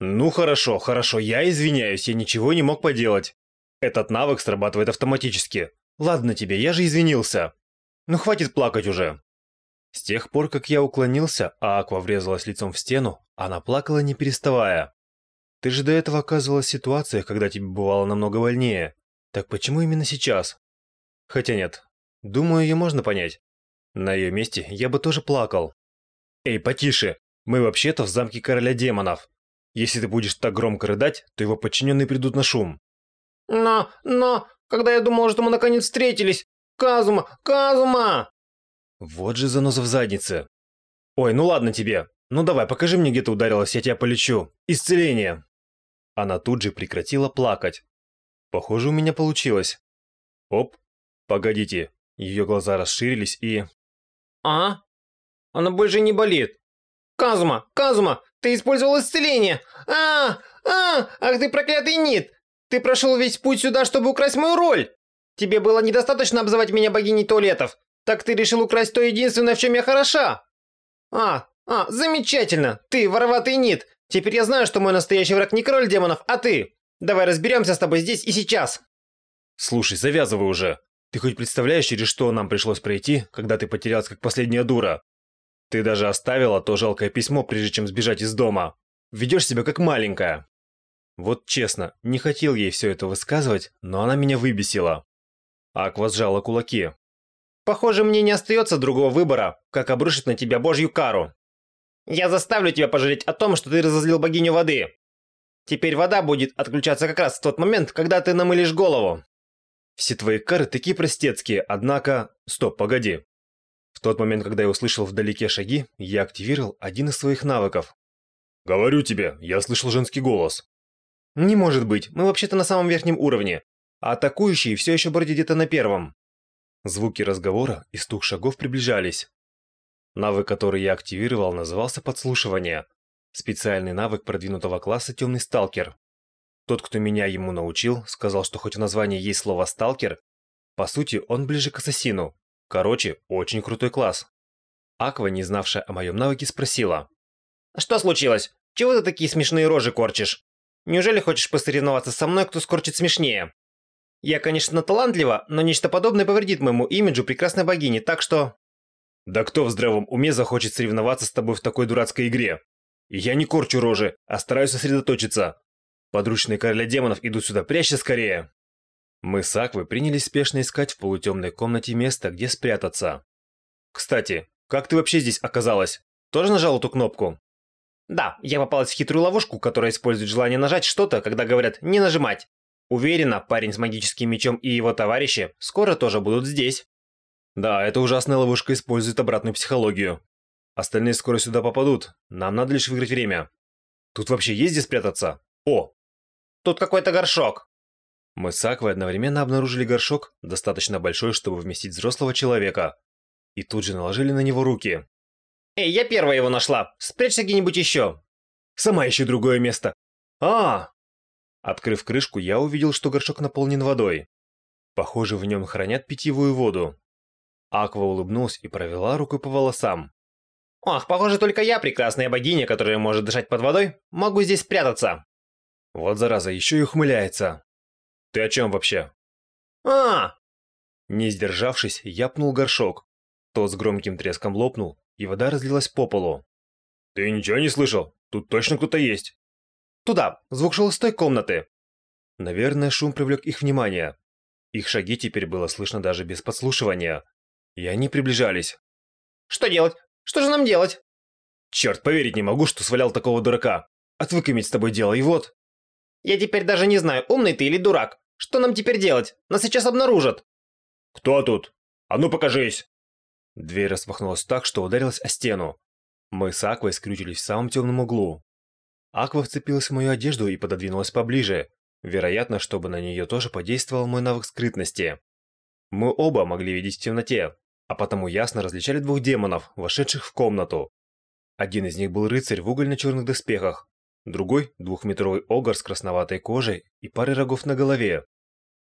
Ну хорошо, хорошо, я извиняюсь, я ничего не мог поделать. Этот навык срабатывает автоматически. Ладно тебе, я же извинился. Ну хватит плакать уже. С тех пор, как я уклонился, а Аква врезалась лицом в стену, она плакала не переставая. Ты же до этого оказывалась в ситуациях, когда тебе бывало намного больнее. Так почему именно сейчас? Хотя нет, думаю, ее можно понять. На ее месте я бы тоже плакал. Эй, потише, мы вообще-то в замке короля демонов. Если ты будешь так громко рыдать, то его подчиненные придут на шум. Но, но, когда я думал, что мы наконец встретились, Казума, Казума! Вот же заноза в заднице. Ой, ну ладно тебе. Ну давай, покажи мне, где ты ударилась, я тебя полечу. Исцеление. Она тут же прекратила плакать. Похоже, у меня получилось. Оп, погодите. Ее глаза расширились и... А? Она больше не болит. Казума, Казума, ты использовал исцеление. А, а, ах ты проклятый Нит. Ты прошел весь путь сюда, чтобы украсть мою роль. Тебе было недостаточно обзывать меня богиней туалетов. Так ты решил украсть то единственное, в чем я хороша. А, а, замечательно. Ты вороватый Нит. Теперь я знаю, что мой настоящий враг не король демонов, а ты. Давай разберемся с тобой здесь и сейчас. Слушай, завязывай уже. Ты хоть представляешь, через что нам пришлось пройти, когда ты потерялась как последняя дура? Ты даже оставила то жалкое письмо, прежде чем сбежать из дома. Ведешь себя как маленькая. Вот честно, не хотел ей все это высказывать, но она меня выбесила. Аква сжала кулаки. Похоже, мне не остается другого выбора, как обрушить на тебя божью кару. Я заставлю тебя пожалеть о том, что ты разозлил богиню воды. Теперь вода будет отключаться как раз в тот момент, когда ты намылишь голову. Все твои кары такие простецкие, однако... Стоп, погоди. Тот момент, когда я услышал вдалеке шаги, я активировал один из своих навыков. Говорю тебе, я слышал женский голос. Не может быть, мы вообще-то на самом верхнем уровне, а атакующие все еще бродят где-то на первом. Звуки разговора и стук шагов приближались. Навык, который я активировал, назывался подслушивание. Специальный навык продвинутого класса «Темный сталкер». Тот, кто меня ему научил, сказал, что хоть в названии есть слово «сталкер», по сути, он ближе к ассасину. Короче, очень крутой класс. Аква, не знавшая о моем навыке, спросила. «Что случилось? Чего ты такие смешные рожи корчишь? Неужели хочешь посоревноваться со мной, кто скорчит смешнее?» Я, конечно, талантлива, но нечто подобное повредит моему имиджу прекрасной богини, так что... Да кто в здравом уме захочет соревноваться с тобой в такой дурацкой игре? Я не корчу рожи, а стараюсь сосредоточиться. Подручные короля демонов идут сюда, прячься скорее. Мы с Аквой принялись спешно искать в полутемной комнате место, где спрятаться. Кстати, как ты вообще здесь оказалась? Тоже нажал эту кнопку? Да, я попалась в хитрую ловушку, которая использует желание нажать что-то, когда говорят «не нажимать». Уверена, парень с магическим мечом и его товарищи скоро тоже будут здесь. Да, эта ужасная ловушка использует обратную психологию. Остальные скоро сюда попадут, нам надо лишь выиграть время. Тут вообще есть где спрятаться? О! Тут какой-то горшок. Мы с Аквой одновременно обнаружили горшок, достаточно большой, чтобы вместить взрослого человека. И тут же наложили на него руки. Эй, я первая его нашла. Спрячься где-нибудь еще. Сама ищи другое место. А, Открыв крышку, я увидел, что горшок наполнен водой. Похоже, в нем хранят питьевую воду. Аква улыбнулась и провела рукой по волосам. «Ох, похоже, только я, прекрасная богиня, которая может дышать под водой, могу здесь спрятаться». Вот зараза, еще и ухмыляется. Ты о чем вообще? А! Не сдержавшись, я пнул горшок. Тот с громким треском лопнул, и вода разлилась по полу. Ты ничего не слышал? Тут точно кто-то есть. Туда, звук шел из той комнаты. Наверное, шум привлек их внимание. Их шаги теперь было слышно даже без подслушивания. И они приближались. Что делать? Что же нам делать? Черт, поверить не могу, что свалял такого дурака. Отвык иметь с тобой дело, и вот. Я теперь даже не знаю, умный ты или дурак. Что нам теперь делать? Нас сейчас обнаружат. Кто тут? А ну покажись! Дверь распахнулась так, что ударилась о стену. Мы с Аквой скрючились в самом темном углу. Аква вцепилась в мою одежду и пододвинулась поближе, вероятно, чтобы на нее тоже подействовал мой навык скрытности. Мы оба могли видеть в темноте, а потому ясно различали двух демонов, вошедших в комнату. Один из них был рыцарь в угольно-черных доспехах, другой – двухметровый огр с красноватой кожей и парой рогов на голове.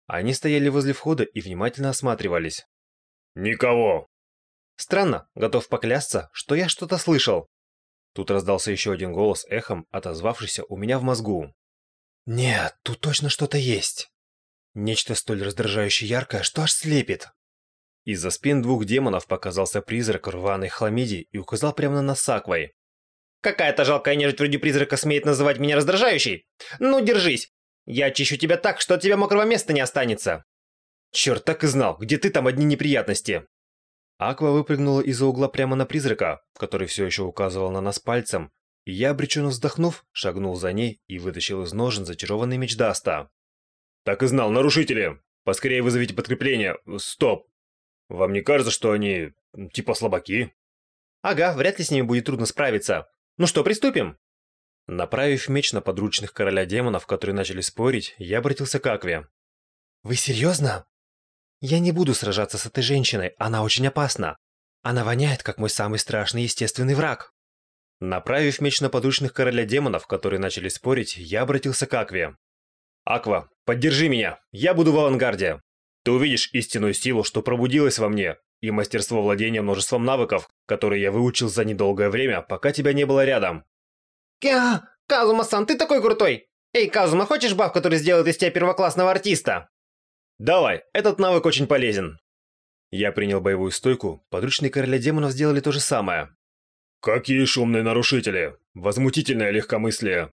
Они стояли возле входа и внимательно осматривались. «Никого!» Странно, готов поклясться, что я что-то слышал. Тут раздался еще один голос эхом, отозвавшийся у меня в мозгу. Нет, тут точно что-то есть. Нечто столь раздражающе яркое, что аж слепит. Из-за спин двух демонов показался призрак рваной хламиди и указал прямо на нас с Аквой. Какая-то жалкая нежить вроде призрака смеет называть меня раздражающей? Ну, держись. Я очищу тебя так, что от тебя мокрого места не останется. Черт, так и знал, где ты, там одни неприятности. Аква выпрыгнула из-за угла прямо на призрака, который все еще указывал на нас пальцем, и я, обреченно вздохнув, шагнул за ней и вытащил из ножен зачарованный меч Даста. «Так и знал, нарушители! Поскорее вызовите подкрепление! Стоп! Вам не кажется, что они... типа слабаки?» «Ага, вряд ли с ними будет трудно справиться. Ну что, приступим?» Направив меч на подручных короля демонов, которые начали спорить, я обратился к Акве. «Вы серьезно? Я не буду сражаться с этой женщиной, она очень опасна. Она воняет, как мой самый страшный естественный враг». Направив меч на подручных короля демонов, которые начали спорить, я обратился к Акве. «Аква, поддержи меня, я буду в авангарде. Ты увидишь истинную силу, что пробудилась во мне, и мастерство владения множеством навыков, которые я выучил за недолгое время, пока тебя не было рядом. Кя! Казума-сан, ты такой крутой! Эй, Казума, хочешь баф, который сделает из тебя первоклассного артиста? Давай, этот навык очень полезен. Я принял боевую стойку, подручные короля демонов сделали то же самое. Какие шумные нарушители! Возмутительное легкомыслие!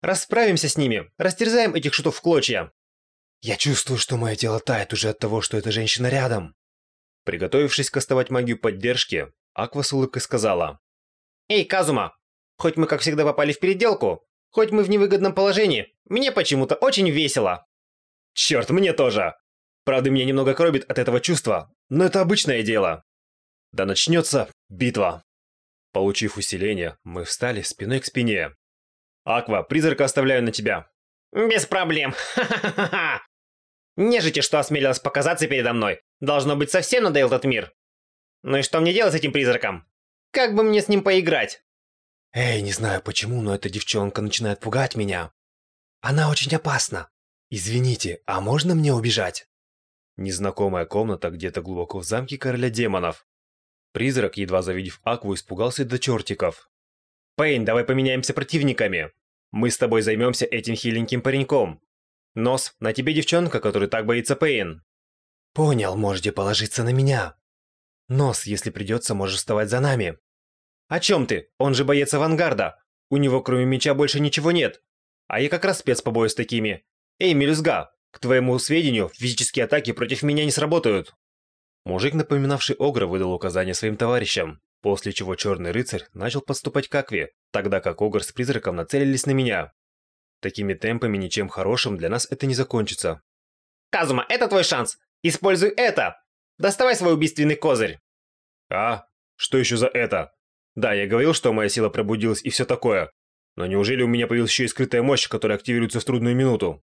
Расправимся с ними, растерзаем этих шутов в клочья. Я чувствую, что мое тело тает уже от того, что эта женщина рядом. Приготовившись кастовать магию поддержки, Аква с улыбкой сказала. «Эй, Казума, хоть мы как всегда попали в переделку, хоть мы в невыгодном положении, мне почему-то очень весело». «Черт, мне тоже! Правда, меня немного коробит от этого чувства, но это обычное дело. Да начнется битва». Получив усиление, мы встали спиной к спине. «Аква, призрака оставляю на тебя». «Без проблем. Ха-ха-ха-ха!» Нежити, что осмелилась показаться передо мной. Должно быть, совсем надоел этот мир. Ну и что мне делать с этим призраком? Как бы мне с ним поиграть? Эй, не знаю почему, но эта девчонка начинает пугать меня. Она очень опасна. Извините, а можно мне убежать? Незнакомая комната где-то глубоко в замке короля демонов. Призрак, едва завидев Акву, испугался до чертиков. Пейн, давай поменяемся противниками. Мы с тобой займемся этим хиленьким пареньком. Нос, на тебе девчонка, которая так боится Пейн. Понял, можете положиться на меня. Нос, если придется, можешь вставать за нами. О чем ты? Он же боец авангарда. У него кроме меча больше ничего нет. А я как раз спец по бою с такими. Эй, мелюзга, к твоему сведению, физические атаки против меня не сработают. Мужик, напоминавший Огра, выдал указание своим товарищам, после чего Черный Рыцарь начал подступать к Акве, тогда как Огр с Призраком нацелились на меня. Такими темпами ничем хорошим для нас это не закончится. Казума, это твой шанс! Используй это! Доставай свой убийственный козырь!» «А? Что еще за это? Да, я говорил, что моя сила пробудилась и все такое. Но неужели у меня появилась еще и скрытая мощь, которая активируется в трудную минуту?»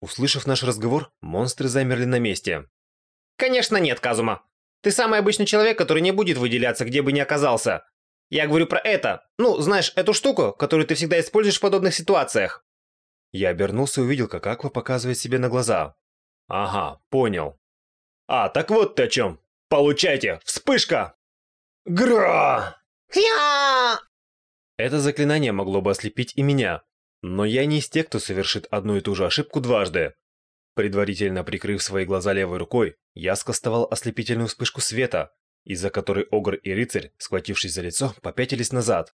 Услышав наш разговор, монстры замерли на месте. «Конечно нет, Казума. Ты самый обычный человек, который не будет выделяться, где бы ни оказался. Я говорю про это. Ну, знаешь, эту штуку, которую ты всегда используешь в подобных ситуациях. Я обернулся и увидел, как Аква показывает себе на глаза. Ага, понял. А, так вот ты о чем. Получайте, вспышка! Гра! Это заклинание могло бы ослепить и меня, но я не из тех, кто совершит одну и ту же ошибку дважды. Предварительно прикрыв свои глаза левой рукой, я скостовал ослепительную вспышку света, из-за которой Огр и Рыцарь, схватившись за лицо, попятились назад.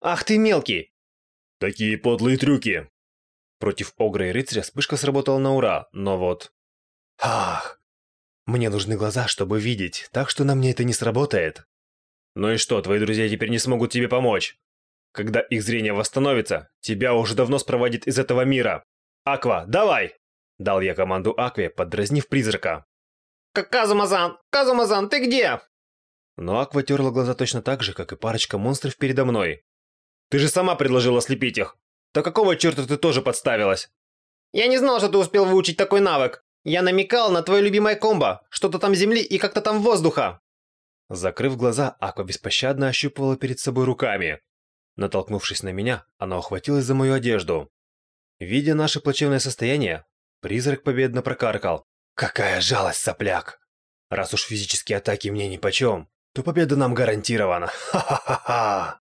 «Ах ты мелкий!» «Такие подлые трюки!» Против Огра и Рыцаря вспышка сработала на ура, но вот... Ах! Мне нужны глаза, чтобы видеть, так что на мне это не сработает. Ну и что, твои друзья теперь не смогут тебе помочь? Когда их зрение восстановится, тебя уже давно спроводит из этого мира. Аква, давай! Дал я команду Акве, подразнив призрака. Казумазан! Казумазан, ты где? Но Аква терла глаза точно так же, как и парочка монстров передо мной. Ты же сама предложила слепить их. То какого черта ты тоже подставилась? Я не знал, что ты успел выучить такой навык. Я намекал на твое любимое комбо. Что-то там земли и как-то там воздуха. Закрыв глаза, Аква беспощадно ощупывала перед собой руками. Натолкнувшись на меня, она ухватилась за мою одежду. Видя наше плачевное состояние, призрак победно прокаркал. «Какая жалость, сопляк! Раз уж физические атаки мне нипочем, то победа нам гарантирована. Ха-ха-ха-ха!»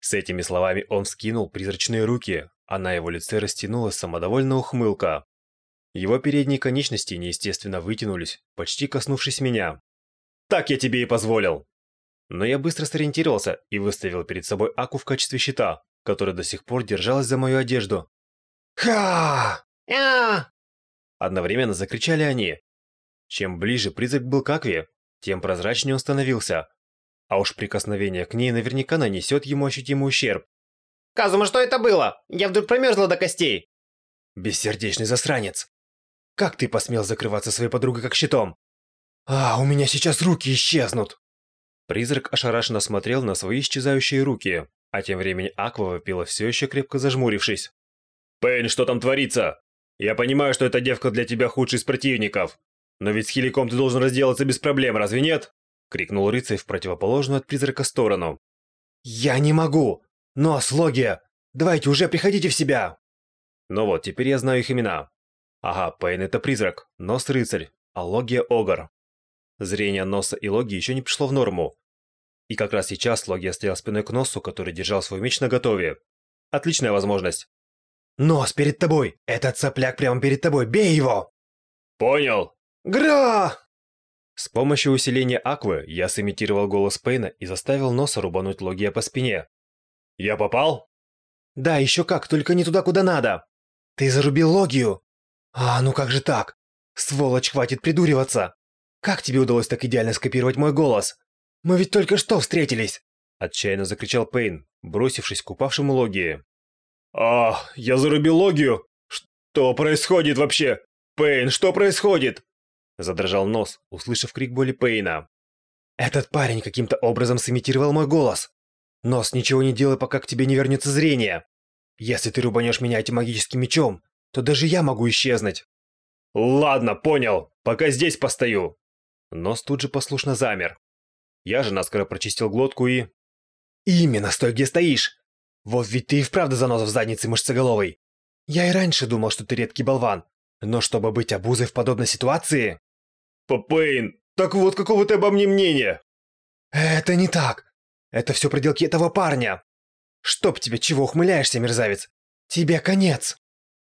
С этими словами он вскинул призрачные руки, а на его лице растянулась самодовольная ухмылка. Его передние конечности неестественно вытянулись, почти коснувшись меня. «Так я тебе и позволил!» Но я быстро сориентировался и выставил перед собой Аку в качестве щита, который до сих пор держалась за мою одежду. «Ха!» А! Одновременно закричали они. Чем ближе призрак был к Акве, тем прозрачнее он становился. А уж прикосновение к ней наверняка нанесет ему ощутимый ущерб. Казума, что это было? Я вдруг промерзла до костей. Бессердечный засранец. Как ты посмел закрываться своей подругой как щитом? А, у меня сейчас руки исчезнут. Призрак ошарашенно смотрел на свои исчезающие руки, а тем временем Аква вопила все еще крепко зажмурившись. «Пейн, что там творится? Я понимаю, что эта девка для тебя худший из противников, но ведь с Хиликом ты должен разделаться без проблем, разве нет?» Крикнул рыцарь в противоположную от призрака сторону. «Я не могу! Нос, Логия! Давайте уже приходите в себя!» Ну вот, теперь я знаю их имена. Ага, Пейн это призрак, Нос рыцарь, а Логия огр. Зрение Носа и Логии еще не пришло в норму. И как раз сейчас Логия стоял спиной к Носу, который держал свой меч наготове. Отличная возможность. «Нос перед тобой! Этот сопляк прямо перед тобой! Бей его!» «Понял!» «Гра!» С помощью усиления Аквы я сымитировал голос Пейна и заставил Носа рубануть Логия по спине. «Я попал?» «Да, еще как, только не туда, куда надо!» «Ты зарубил Логию!» «А, ну как же так? Сволочь, хватит придуриваться! Как тебе удалось так идеально скопировать мой голос? Мы ведь только что встретились!» Отчаянно закричал Пейн, бросившись к упавшему Логии. «А, я зарубил Логию? Что происходит вообще? Пейн, что происходит?» Задрожал нос, услышав крик боли Пейна. «Этот парень каким-то образом сымитировал мой голос. Нос, ничего не делай, пока к тебе не вернется зрение. Если ты рубанешь меня этим магическим мечом, то даже я могу исчезнуть». «Ладно, понял. Пока здесь постою». Нос тут же послушно замер. Я же наскоро прочистил глотку и... «Именно, стой где стоишь! Вот ведь ты и вправду заноза в заднице мышцеголовой. Я и раньше думал, что ты редкий болван, но чтобы быть обузой в подобной ситуации... Папейн, так вот какого ты обо мне мнения? Это не так. Это все проделки этого парня. Чтоб тебе чего ухмыляешься, мерзавец? Тебе конец.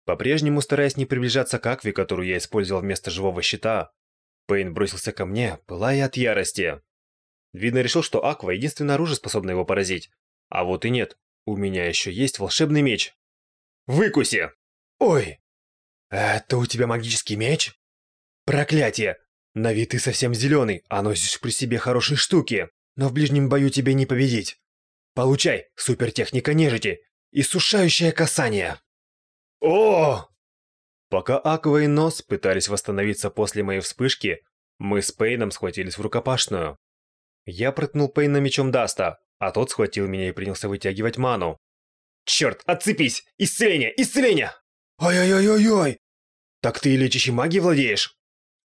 По-прежнему стараясь не приближаться к Акве, которую я использовал вместо живого щита, Пейн бросился ко мне, пылая от ярости. Видно, решил, что Аква — единственное оружие, способное его поразить. А вот и нет. У меня еще есть волшебный меч. Выкуси! Ой! Это у тебя магический меч? Проклятие! На вид ты совсем зеленый, а носишь при себе хорошие штуки, но в ближнем бою тебе не победить. Получай, супертехника нежити, иссушающее касание. О! Пока Аква и Нос пытались восстановиться после моей вспышки, мы с Пейном схватились в рукопашную. Я проткнул Пейна мечом Даста, а тот схватил меня и принялся вытягивать ману. «Черт, отцепись! Исцеление! Исцеление!» «Ой-ой-ой-ой-ой!» «Так ты и лечащей магией владеешь?»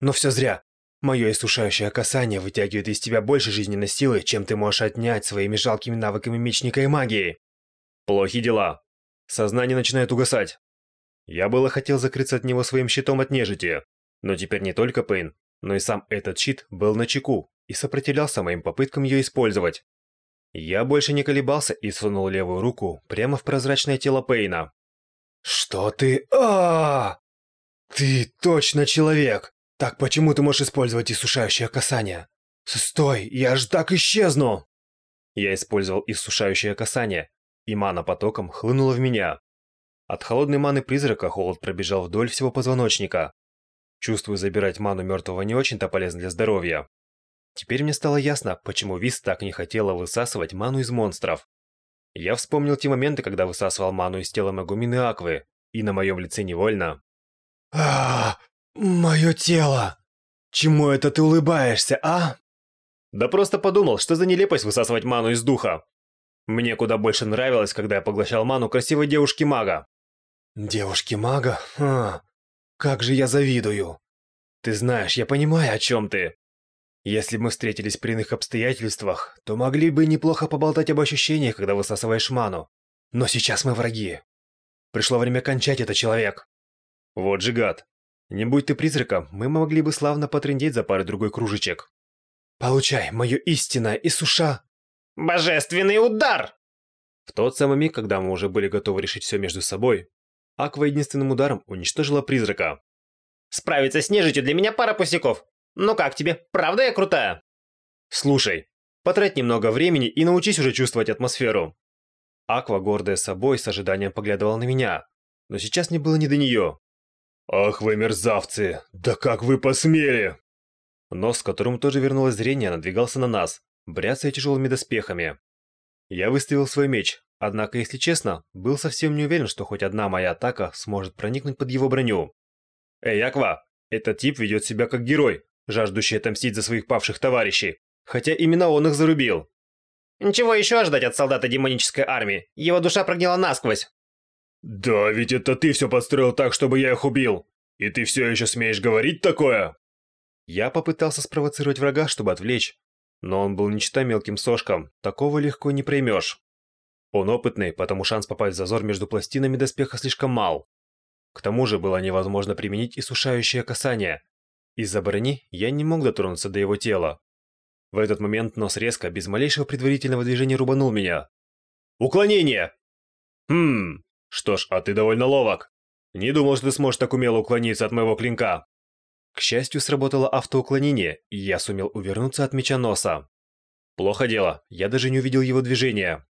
«Но все зря. Мое иссушающее касание вытягивает из тебя больше жизненной силы, чем ты можешь отнять своими жалкими навыками мечника и магии». «Плохи дела. Сознание начинает угасать». Я было хотел закрыться от него своим щитом от нежити, но теперь не только Пейн, но и сам этот щит был на чеку и сопротивлялся моим попыткам ее использовать. Я больше не колебался и сунул левую руку прямо в прозрачное тело Пейна. «Что ты... а, Ты точно человек! Так почему ты можешь использовать иссушающее касание? Стой, я ж так исчезну!» Я использовал иссушающее касание, и мана потоком хлынула в меня. От холодной маны призрака холод пробежал вдоль всего позвоночника. Чувствую, забирать ману мертвого не очень-то полезно для здоровья. Теперь мне стало ясно, почему Вис так не хотела высасывать ману из монстров. Я вспомнил те моменты, когда высасывал ману из тела Магумины Аквы, и на моем лице невольно... а мое тело! Чему это ты улыбаешься, а? Да просто подумал, что за нелепость высасывать ману из духа. Мне куда больше нравилось, когда я поглощал ману красивой девушки-мага. Девушки-мага? Ха, как же я завидую. Ты знаешь, я понимаю, о чем ты. Если бы мы встретились при иных обстоятельствах, то могли бы неплохо поболтать об ощущениях, когда высасываешь ману. Но сейчас мы враги. Пришло время кончать это, человек. Вот же гад. Не будь ты призраком, мы могли бы славно потрындеть за парой другой кружечек. Получай мое истинное Исуша. Божественный удар! В тот самый миг, когда мы уже были готовы решить все между собой, Аква единственным ударом уничтожила призрака. Справиться с нежитью для меня пара пустяков. Ну как тебе, правда я крутая? Слушай, потрать немного времени и научись уже чувствовать атмосферу. Аква, гордая собой, с ожиданием поглядывала на меня, но сейчас мне было не до нее. «Ах вы мерзавцы! Да как вы посмели!» Нос, которому тоже вернулось зрение, надвигался на нас, бряцая тяжелыми доспехами. Я выставил свой меч, однако, если честно, был совсем не уверен, что хоть одна моя атака сможет проникнуть под его броню. «Эй, Аква, этот тип ведет себя как герой, жаждущий отомстить за своих павших товарищей, хотя именно он их зарубил». Ничего еще ожидать от солдата демонической армии, его душа прогнила насквозь. «Да, ведь это ты все подстроил так, чтобы я их убил! И ты все еще смеешь говорить такое?» Я попытался спровоцировать врага, чтобы отвлечь, но он был нечто мелким сошком, такого легко не проймешь. Он опытный, потому шанс попасть в зазор между пластинами доспеха слишком мал. К тому же было невозможно применить иссушающее касание. Из-за брони я не мог дотронуться до его тела. В этот момент нос резко, без малейшего предварительного движения рубанул меня. «Уклонение!» «Хм, что ж, а ты довольно ловок. Не думал, что ты сможешь так умело уклониться от моего клинка». К счастью, сработало автоуклонение, и я сумел увернуться от меча носа. Плохо дело, я даже не увидел его движения.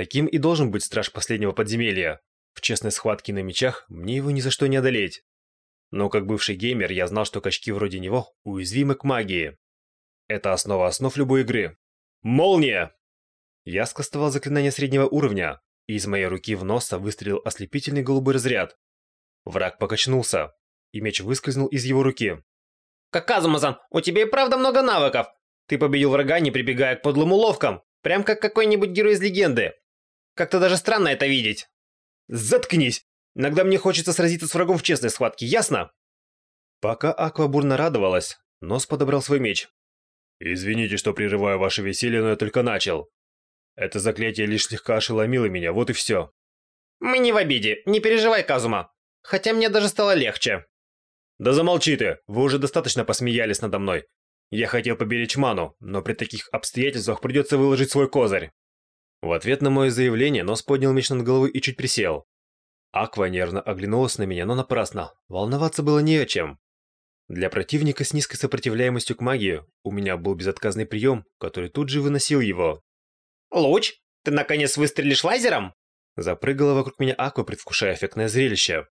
Таким и должен быть страж последнего подземелья. В честной схватке на мечах мне его ни за что не одолеть. Но как бывший геймер, я знал, что качки вроде него уязвимы к магии. Это основа основ любой игры. Молния! Я скастовал заклинание среднего уровня, и из моей руки в носа выстрелил ослепительный голубой разряд. Враг покачнулся, и меч выскользнул из его руки. Каказумазан, у тебя и правда много навыков. Ты победил врага, не прибегая к подлым уловкам, прям как какой-нибудь герой из легенды. Как-то даже странно это видеть. Заткнись! Иногда мне хочется сразиться с врагом в честной схватке, ясно? Пока Аква бурно радовалась, Нос подобрал свой меч. «Извините, что прерываю ваше веселье, но я только начал. Это заклятие лишь слегка ошеломило меня, вот и все». «Мы не в обиде, не переживай, Казума. Хотя мне даже стало легче». «Да замолчи ты, вы уже достаточно посмеялись надо мной. Я хотел поберечь ману, но при таких обстоятельствах придется выложить свой козырь». В ответ на мое заявление Нос поднял меч над головой и чуть присел. Аква нервно оглянулась на меня, но напрасно. Волноваться было не о чем. Для противника с низкой сопротивляемостью к магии у меня был безотказный прием, который тут же выносил его. «Луч, ты наконец выстрелишь лазером?» Запрыгала вокруг меня Аква, предвкушая эффектное зрелище.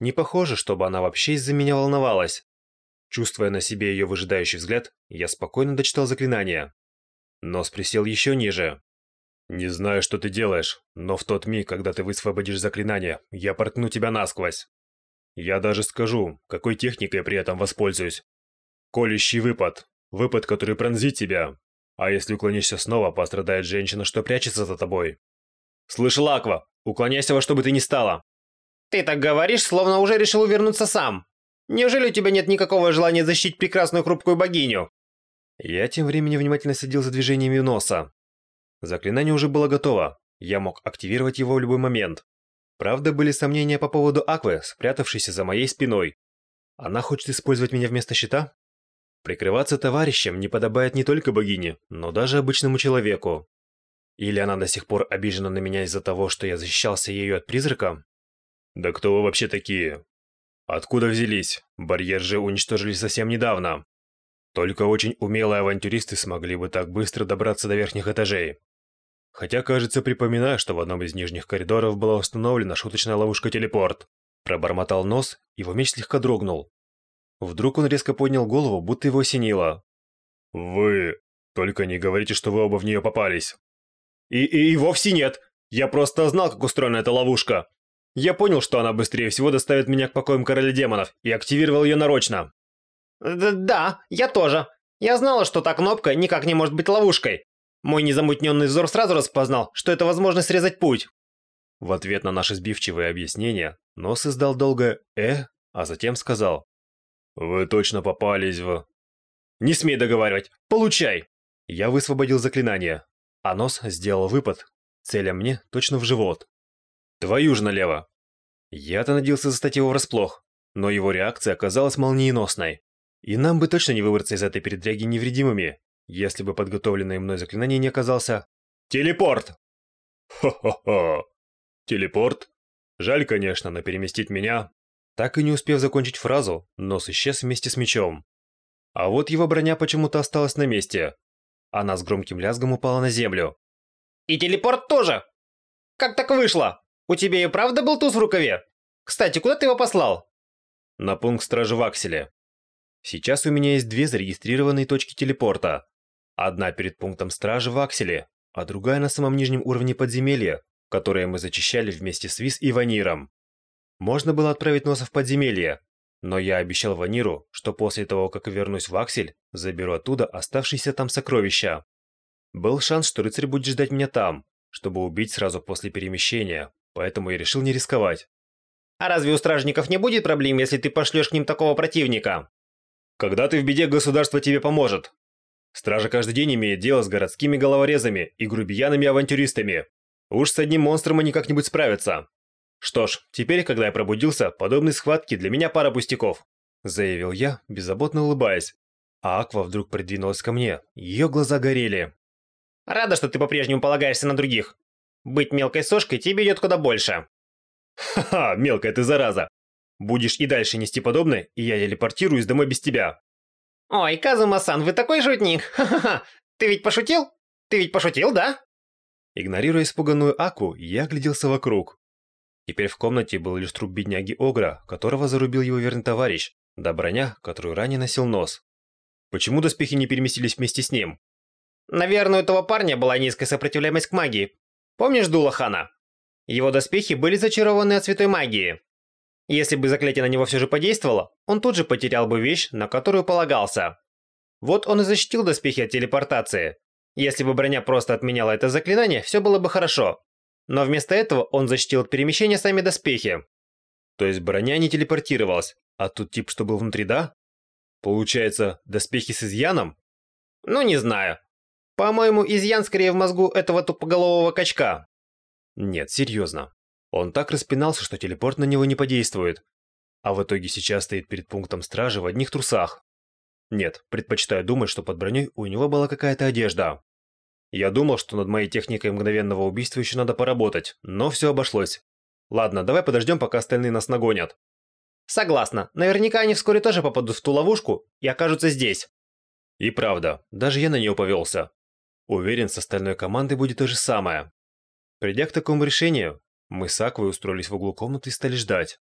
Не похоже, чтобы она вообще из-за меня волновалась. Чувствуя на себе ее выжидающий взгляд, я спокойно дочитал заклинание. Нос присел еще ниже. «Не знаю, что ты делаешь, но в тот миг, когда ты высвободишь заклинание, я проткну тебя насквозь. Я даже скажу, какой техникой при этом воспользуюсь. Колющий выпад. Выпад, который пронзит тебя. А если уклонишься снова, пострадает женщина, что прячется за тобой. Слышал, Аква, уклоняйся во что бы ты ни стала. Ты так говоришь, словно уже решил увернуться сам. Неужели у тебя нет никакого желания защитить прекрасную хрупкую богиню? Я тем временем внимательно следил за движениями носа. Заклинание уже было готово. Я мог активировать его в любой момент. Правда, были сомнения по поводу Аквы, спрятавшейся за моей спиной. Она хочет использовать меня вместо щита? Прикрываться товарищем не подобает не только богине, но даже обычному человеку. Или она до сих пор обижена на меня из-за того, что я защищался ею от призрака? Да кто вы вообще такие? Откуда взялись? Барьер же уничтожили совсем недавно. Только очень умелые авантюристы смогли бы так быстро добраться до верхних этажей. Хотя, кажется, припоминаю, что в одном из нижних коридоров была установлена шуточная ловушка-телепорт. Пробормотал нос, его меч слегка дрогнул. Вдруг он резко поднял голову, будто его осенило. «Вы... Только не говорите, что вы оба в нее попались». И, и, и вовсе нет. Я просто знал, как устроена эта ловушка. Я понял, что она быстрее всего доставит меня к покоям короля демонов, и активировал ее нарочно. Д да, я тоже. Я знала, что та кнопка никак не может быть ловушкой. Мой незамутненный взор сразу распознал, что это возможность срезать путь. В ответ на наши сбивчивые объяснения, Нос издал долгое «э», а затем сказал. «Вы точно попались в...» «Не смей договаривать! Получай!» Я высвободил заклинание, а Нос сделал выпад, целя мне точно в живот. «Твою ж налево!» Я-то надеялся застать его врасплох, но его реакция оказалась молниеносной. И нам бы точно не выбраться из этой передряги невредимыми, если бы подготовленное мной заклинание не оказался... Телепорт! Хо-хо-хо! Телепорт? Жаль, конечно, но переместить меня... Так и не успев закончить фразу, нос исчез вместе с мечом. А вот его броня почему-то осталась на месте. Она с громким лязгом упала на землю. И телепорт тоже! Как так вышло? У тебя и правда был туз в рукаве? Кстати, куда ты его послал? На пункт стражи в Акселе. Сейчас у меня есть две зарегистрированные точки телепорта. Одна перед пунктом стражи в Акселе, а другая на самом нижнем уровне подземелья, которое мы зачищали вместе с Виз и Ваниром. Можно было отправить носа в подземелье, но я обещал Ваниру, что после того, как вернусь в Аксель, заберу оттуда оставшиеся там сокровища. Был шанс, что рыцарь будет ждать меня там, чтобы убить сразу после перемещения, поэтому я решил не рисковать. А разве у стражников не будет проблем, если ты пошлешь к ним такого противника? Когда ты в беде, государство тебе поможет. Стража каждый день имеет дело с городскими головорезами и грубиянами-авантюристами. Уж с одним монстром они как-нибудь справятся. Что ж, теперь, когда я пробудился, подобные схватки для меня пара пустяков. Заявил я, беззаботно улыбаясь. А Аква вдруг придвинулась ко мне. Ее глаза горели. Рада, что ты по-прежнему полагаешься на других. Быть мелкой сошкой тебе идет куда больше. Ха-ха, мелкая ты зараза. Будешь и дальше нести подобное, и я телепортируюсь домой без тебя. Ой, Казума-сан, вы такой шутник. Ха-ха-ха. Ты ведь пошутил? Ты ведь пошутил, да? Игнорируя испуганную Аку, я огляделся вокруг. Теперь в комнате был лишь труп бедняги Огра, которого зарубил его верный товарищ, да броня, которую ранее носил нос. Почему доспехи не переместились вместе с ним? Наверное, у этого парня была низкая сопротивляемость к магии. Помнишь Дулахана? Его доспехи были зачарованы от святой магии. Если бы заклятие на него все же подействовало, он тут же потерял бы вещь, на которую полагался. Вот он и защитил доспехи от телепортации. Если бы броня просто отменяла это заклинание, все было бы хорошо. Но вместо этого он защитил от перемещения сами доспехи. То есть броня не телепортировалась, а тут тип, что был внутри, да? Получается, доспехи с изъяном? Ну, не знаю. По-моему, изъян скорее в мозгу этого тупоголового качка. Нет, серьезно. Он так распинался, что телепорт на него не подействует. А в итоге сейчас стоит перед пунктом стражи в одних трусах. Нет, предпочитаю думать, что под броней у него была какая-то одежда. Я думал, что над моей техникой мгновенного убийства еще надо поработать, но все обошлось. Ладно, давай подождем, пока остальные нас нагонят. Согласна. Наверняка они вскоре тоже попадут в ту ловушку и окажутся здесь. И правда, даже я на нее повелся. Уверен, с остальной командой будет то же самое. Придя к такому решению, мы с Аквой устроились в углу комнаты и стали ждать.